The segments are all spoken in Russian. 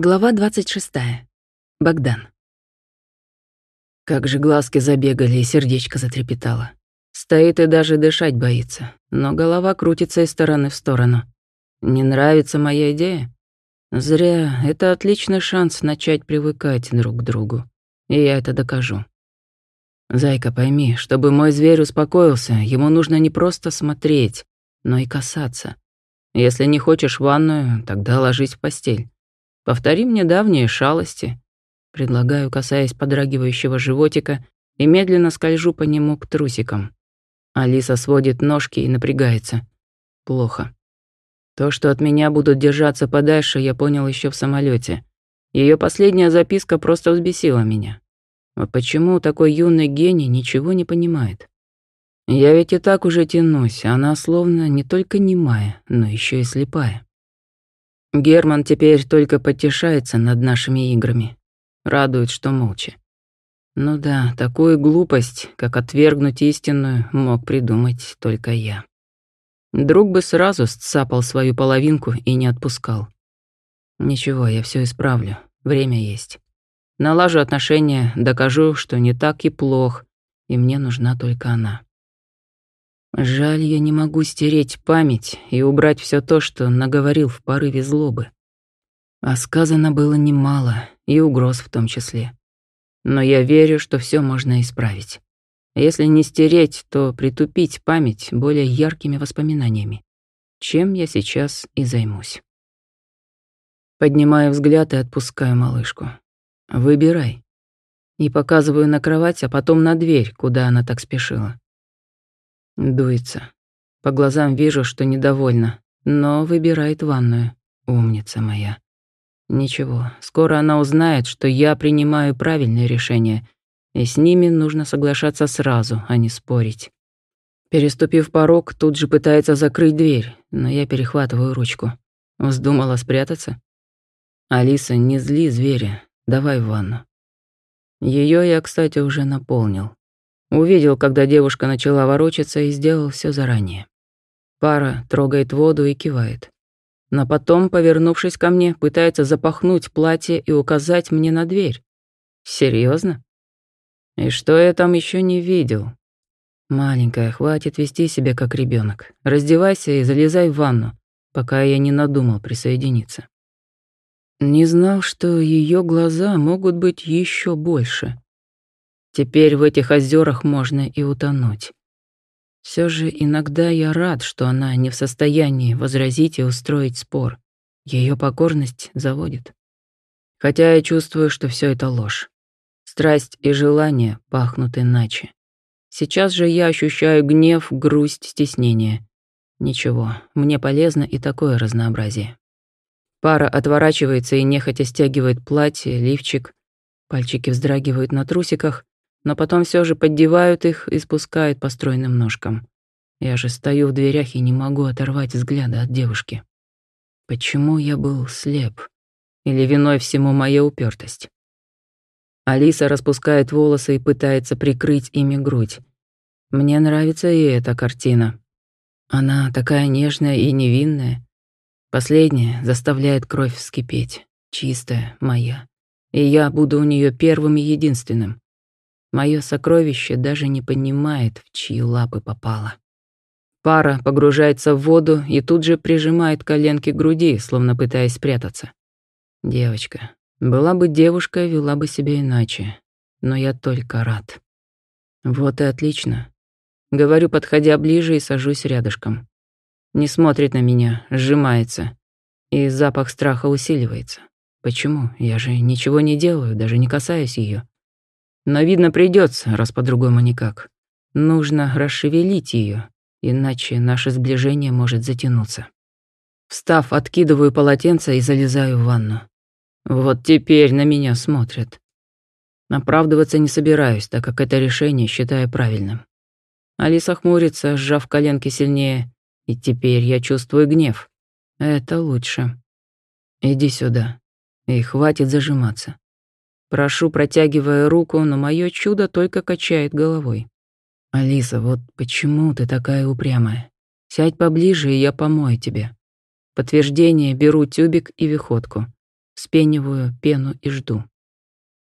Глава 26. Богдан. Как же глазки забегали и сердечко затрепетало. Стоит и даже дышать боится, но голова крутится из стороны в сторону. Не нравится моя идея? Зря, это отличный шанс начать привыкать друг к другу. И я это докажу. Зайка, пойми, чтобы мой зверь успокоился, ему нужно не просто смотреть, но и касаться. Если не хочешь ванную, тогда ложись в постель. Повтори мне давние шалости. Предлагаю, касаясь подрагивающего животика, и медленно скольжу по нему к трусикам. Алиса сводит ножки и напрягается. Плохо. То, что от меня будут держаться подальше, я понял еще в самолете. Ее последняя записка просто взбесила меня. Вот почему такой юный гений ничего не понимает? Я ведь и так уже тянусь, а она словно не только немая, но еще и слепая. Герман теперь только потешается над нашими играми. Радует, что молча. Ну да, такую глупость, как отвергнуть истинную, мог придумать только я. Друг бы сразу сцапал свою половинку и не отпускал. Ничего, я все исправлю, время есть. Налажу отношения, докажу, что не так и плох, и мне нужна только она. Жаль, я не могу стереть память и убрать все то, что наговорил в порыве злобы. А сказано было немало, и угроз в том числе. Но я верю, что все можно исправить. Если не стереть, то притупить память более яркими воспоминаниями. Чем я сейчас и займусь. Поднимаю взгляд и отпускаю малышку. Выбирай. И показываю на кровать, а потом на дверь, куда она так спешила. Дуется. По глазам вижу, что недовольна, но выбирает ванную. Умница моя. Ничего, скоро она узнает, что я принимаю правильное решение, и с ними нужно соглашаться сразу, а не спорить. Переступив порог, тут же пытается закрыть дверь, но я перехватываю ручку. Вздумала спрятаться? Алиса, не зли зверя, давай в ванну. Ее я, кстати, уже наполнил. Увидел, когда девушка начала ворочаться и сделал все заранее. Пара трогает воду и кивает. Но потом, повернувшись ко мне, пытается запахнуть платье и указать мне на дверь. Серьезно? И что я там еще не видел? Маленькая, хватит вести себя как ребенок. Раздевайся и залезай в ванну, пока я не надумал присоединиться. Не знал, что ее глаза могут быть еще больше. Теперь в этих озерах можно и утонуть. Все же иногда я рад, что она не в состоянии возразить и устроить спор. Ее покорность заводит. Хотя я чувствую, что все это ложь. Страсть и желание пахнут иначе. Сейчас же я ощущаю гнев, грусть, стеснение. Ничего, мне полезно и такое разнообразие. Пара отворачивается и нехотя стягивает платье, лифчик. Пальчики вздрагивают на трусиках, но потом все же поддевают их и спускают по стройным ножкам. Я же стою в дверях и не могу оторвать взгляда от девушки. Почему я был слеп? Или виной всему моя упертость? Алиса распускает волосы и пытается прикрыть ими грудь. Мне нравится и эта картина. Она такая нежная и невинная. Последняя заставляет кровь вскипеть. Чистая, моя. И я буду у нее первым и единственным. Мое сокровище даже не понимает, в чьи лапы попало. Пара погружается в воду и тут же прижимает коленки к груди, словно пытаясь спрятаться. Девочка. Была бы девушка, вела бы себя иначе. Но я только рад. Вот и отлично. Говорю, подходя ближе и сажусь рядышком. Не смотрит на меня, сжимается. И запах страха усиливается. Почему? Я же ничего не делаю, даже не касаюсь ее. Но, видно, придется, раз по-другому никак. Нужно расшевелить ее, иначе наше сближение может затянуться. Встав, откидываю полотенце и залезаю в ванну. Вот теперь на меня смотрят. Оправдываться не собираюсь, так как это решение считаю правильным. Алиса хмурится, сжав коленки сильнее, и теперь я чувствую гнев. Это лучше. Иди сюда. И хватит зажиматься. Прошу, протягивая руку, но мое чудо только качает головой. «Алиса, вот почему ты такая упрямая? Сядь поближе, и я помою тебе». Подтверждение беру тюбик и виходку. вспениваю пену и жду.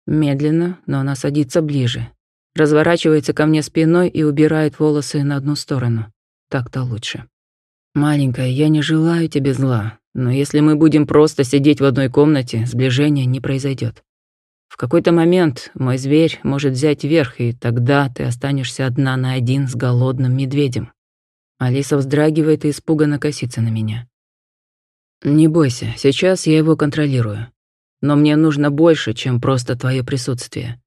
Медленно, но она садится ближе. Разворачивается ко мне спиной и убирает волосы на одну сторону. Так-то лучше. «Маленькая, я не желаю тебе зла, но если мы будем просто сидеть в одной комнате, сближения не произойдет. В какой-то момент мой зверь может взять верх, и тогда ты останешься одна на один с голодным медведем». Алиса вздрагивает и испуганно косится на меня. «Не бойся, сейчас я его контролирую. Но мне нужно больше, чем просто твое присутствие.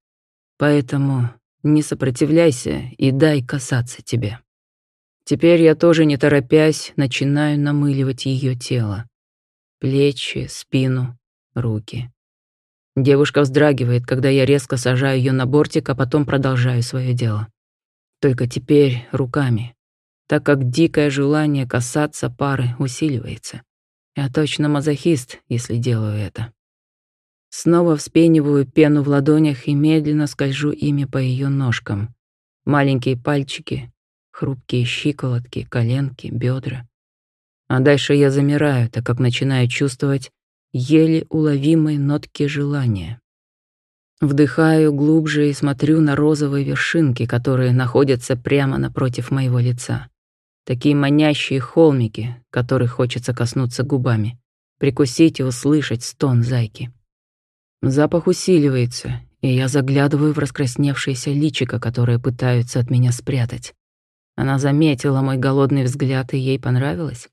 Поэтому не сопротивляйся и дай касаться тебе». Теперь я тоже, не торопясь, начинаю намыливать ее тело. Плечи, спину, руки. Девушка вздрагивает, когда я резко сажаю ее на бортик, а потом продолжаю свое дело. Только теперь руками, так как дикое желание касаться пары усиливается. Я точно мазохист, если делаю это. Снова вспениваю пену в ладонях и медленно скольжу ими по ее ножкам. Маленькие пальчики, хрупкие щиколотки, коленки, бедра. А дальше я замираю, так как начинаю чувствовать еле уловимые нотки желания. Вдыхаю глубже и смотрю на розовые вершинки, которые находятся прямо напротив моего лица. Такие манящие холмики, которых хочется коснуться губами, прикусить и услышать стон зайки. Запах усиливается, и я заглядываю в раскрасневшееся личико, которое пытаются от меня спрятать. Она заметила мой голодный взгляд, и ей понравилось.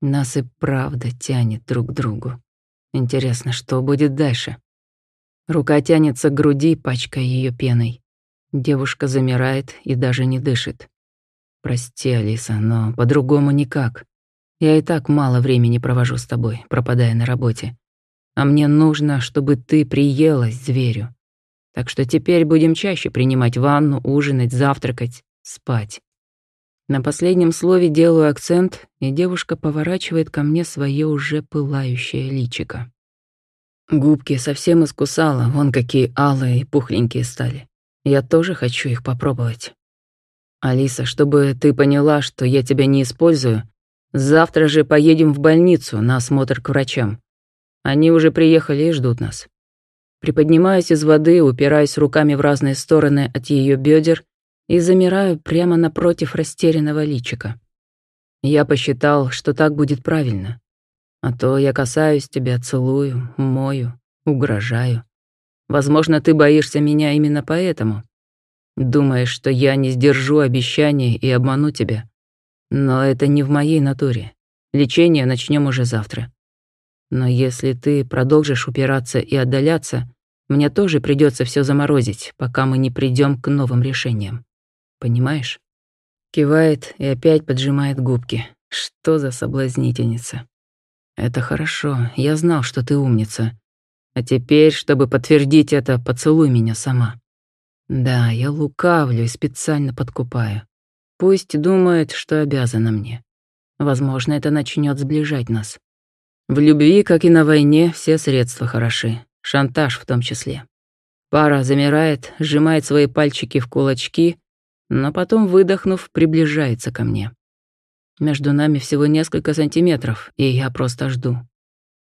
Нас и правда тянет друг к другу. Интересно, что будет дальше? Рука тянется к груди, пачкая ее пеной. Девушка замирает и даже не дышит. Прости, Алиса, но по-другому никак. Я и так мало времени провожу с тобой, пропадая на работе. А мне нужно, чтобы ты приелась зверю. Так что теперь будем чаще принимать ванну, ужинать, завтракать спать. На последнем слове делаю акцент, и девушка поворачивает ко мне свое уже пылающее личико. Губки совсем искусала, вон какие алые и пухленькие стали. Я тоже хочу их попробовать. Алиса, чтобы ты поняла, что я тебя не использую, завтра же поедем в больницу на осмотр к врачам. Они уже приехали и ждут нас. Приподнимаюсь из воды, упираясь руками в разные стороны от ее бедер и замираю прямо напротив растерянного личика. Я посчитал, что так будет правильно. А то я касаюсь тебя, целую, мою, угрожаю. Возможно, ты боишься меня именно поэтому. Думаешь, что я не сдержу обещания и обману тебя. Но это не в моей натуре. Лечение начнем уже завтра. Но если ты продолжишь упираться и отдаляться, мне тоже придется все заморозить, пока мы не придем к новым решениям. Понимаешь? Кивает и опять поджимает губки. Что за соблазнительница? Это хорошо. Я знал, что ты умница. А теперь, чтобы подтвердить это, поцелуй меня сама. Да, я лукавлю и специально подкупаю. Пусть думает, что обязана мне. Возможно, это начнет сближать нас. В любви, как и на войне, все средства хороши. Шантаж в том числе. Пара замирает, сжимает свои пальчики в кулачки но потом, выдохнув, приближается ко мне. Между нами всего несколько сантиметров, и я просто жду.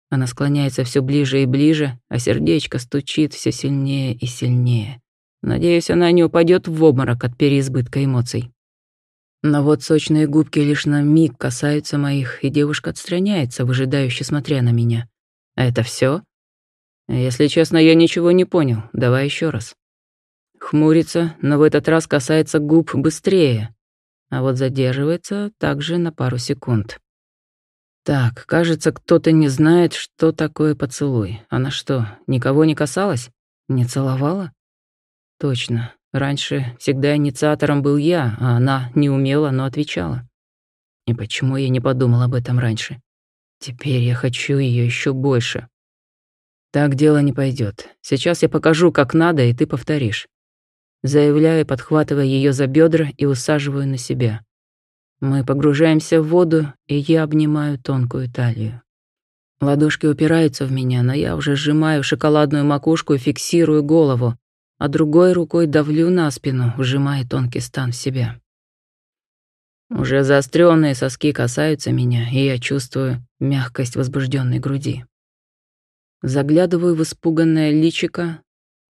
Она склоняется все ближе и ближе, а сердечко стучит все сильнее и сильнее. Надеюсь, она не упадет в обморок от переизбытка эмоций. Но вот сочные губки лишь на миг касаются моих, и девушка отстраняется, выжидающе смотря на меня. А это все? Если честно, я ничего не понял. Давай еще раз. Хмурится, но в этот раз касается губ быстрее, а вот задерживается также на пару секунд. Так, кажется, кто-то не знает, что такое поцелуй. Она что, никого не касалась? Не целовала? Точно. Раньше всегда инициатором был я, а она не умела, но отвечала. И почему я не подумал об этом раньше? Теперь я хочу ее еще больше. Так дело не пойдет. Сейчас я покажу, как надо, и ты повторишь. Заявляю, подхватывая ее за бедра и усаживаю на себя. Мы погружаемся в воду, и я обнимаю тонкую талию. Ладошки упираются в меня, но я уже сжимаю шоколадную макушку и фиксирую голову, а другой рукой давлю на спину, вжимая тонкий стан в себя. Уже заостренные соски касаются меня, и я чувствую мягкость возбужденной груди. Заглядываю в испуганное личико,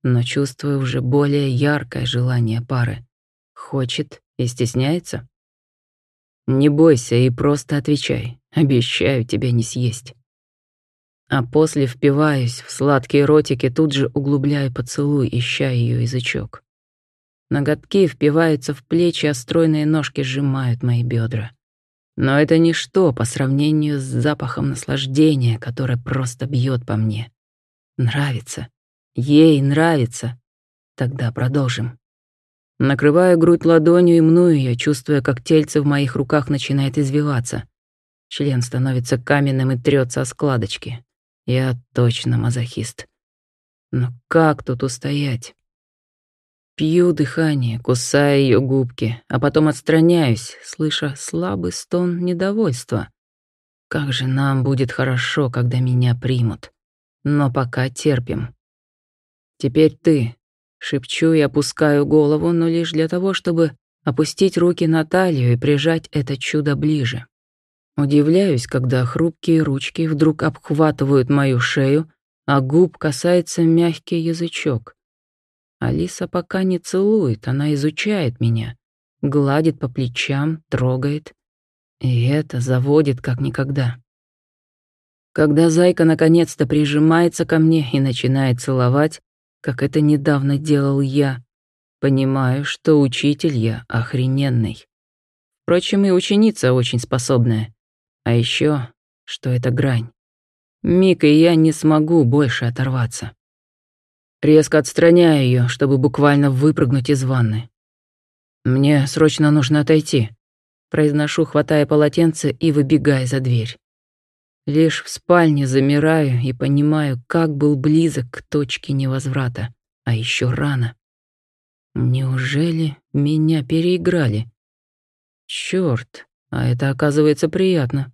но чувствую уже более яркое желание пары. Хочет и стесняется? Не бойся и просто отвечай. Обещаю тебя не съесть. А после впиваюсь в сладкие ротики, тут же углубляю поцелуй, ища ее язычок. Ноготки впиваются в плечи, а стройные ножки сжимают мои бедра. Но это ничто по сравнению с запахом наслаждения, которое просто бьет по мне. Нравится. Ей нравится. Тогда продолжим. Накрываю грудь ладонью и мну ее, чувствуя, как тельце в моих руках начинает извиваться. Член становится каменным и трется о складочки. Я точно мазохист. Но как тут устоять? Пью дыхание, кусая ее губки, а потом отстраняюсь, слыша слабый стон недовольства. Как же нам будет хорошо, когда меня примут. Но пока терпим. Теперь ты. Шепчу и опускаю голову, но лишь для того, чтобы опустить руки на талию и прижать это чудо ближе. Удивляюсь, когда хрупкие ручки вдруг обхватывают мою шею, а губ касается мягкий язычок. Алиса пока не целует, она изучает меня, гладит по плечам, трогает. И это заводит как никогда. Когда зайка наконец-то прижимается ко мне и начинает целовать, как это недавно делал я, понимаю, что учитель я охрененный. Впрочем, и ученица очень способная. А еще, что это грань. Мик и я не смогу больше оторваться. Резко отстраняю ее, чтобы буквально выпрыгнуть из ванны. Мне срочно нужно отойти. Произношу, хватая полотенце и выбегая за дверь. Лишь в спальне замираю и понимаю, как был близок к точке невозврата. А еще рано. Неужели меня переиграли? Черт, а это оказывается приятно.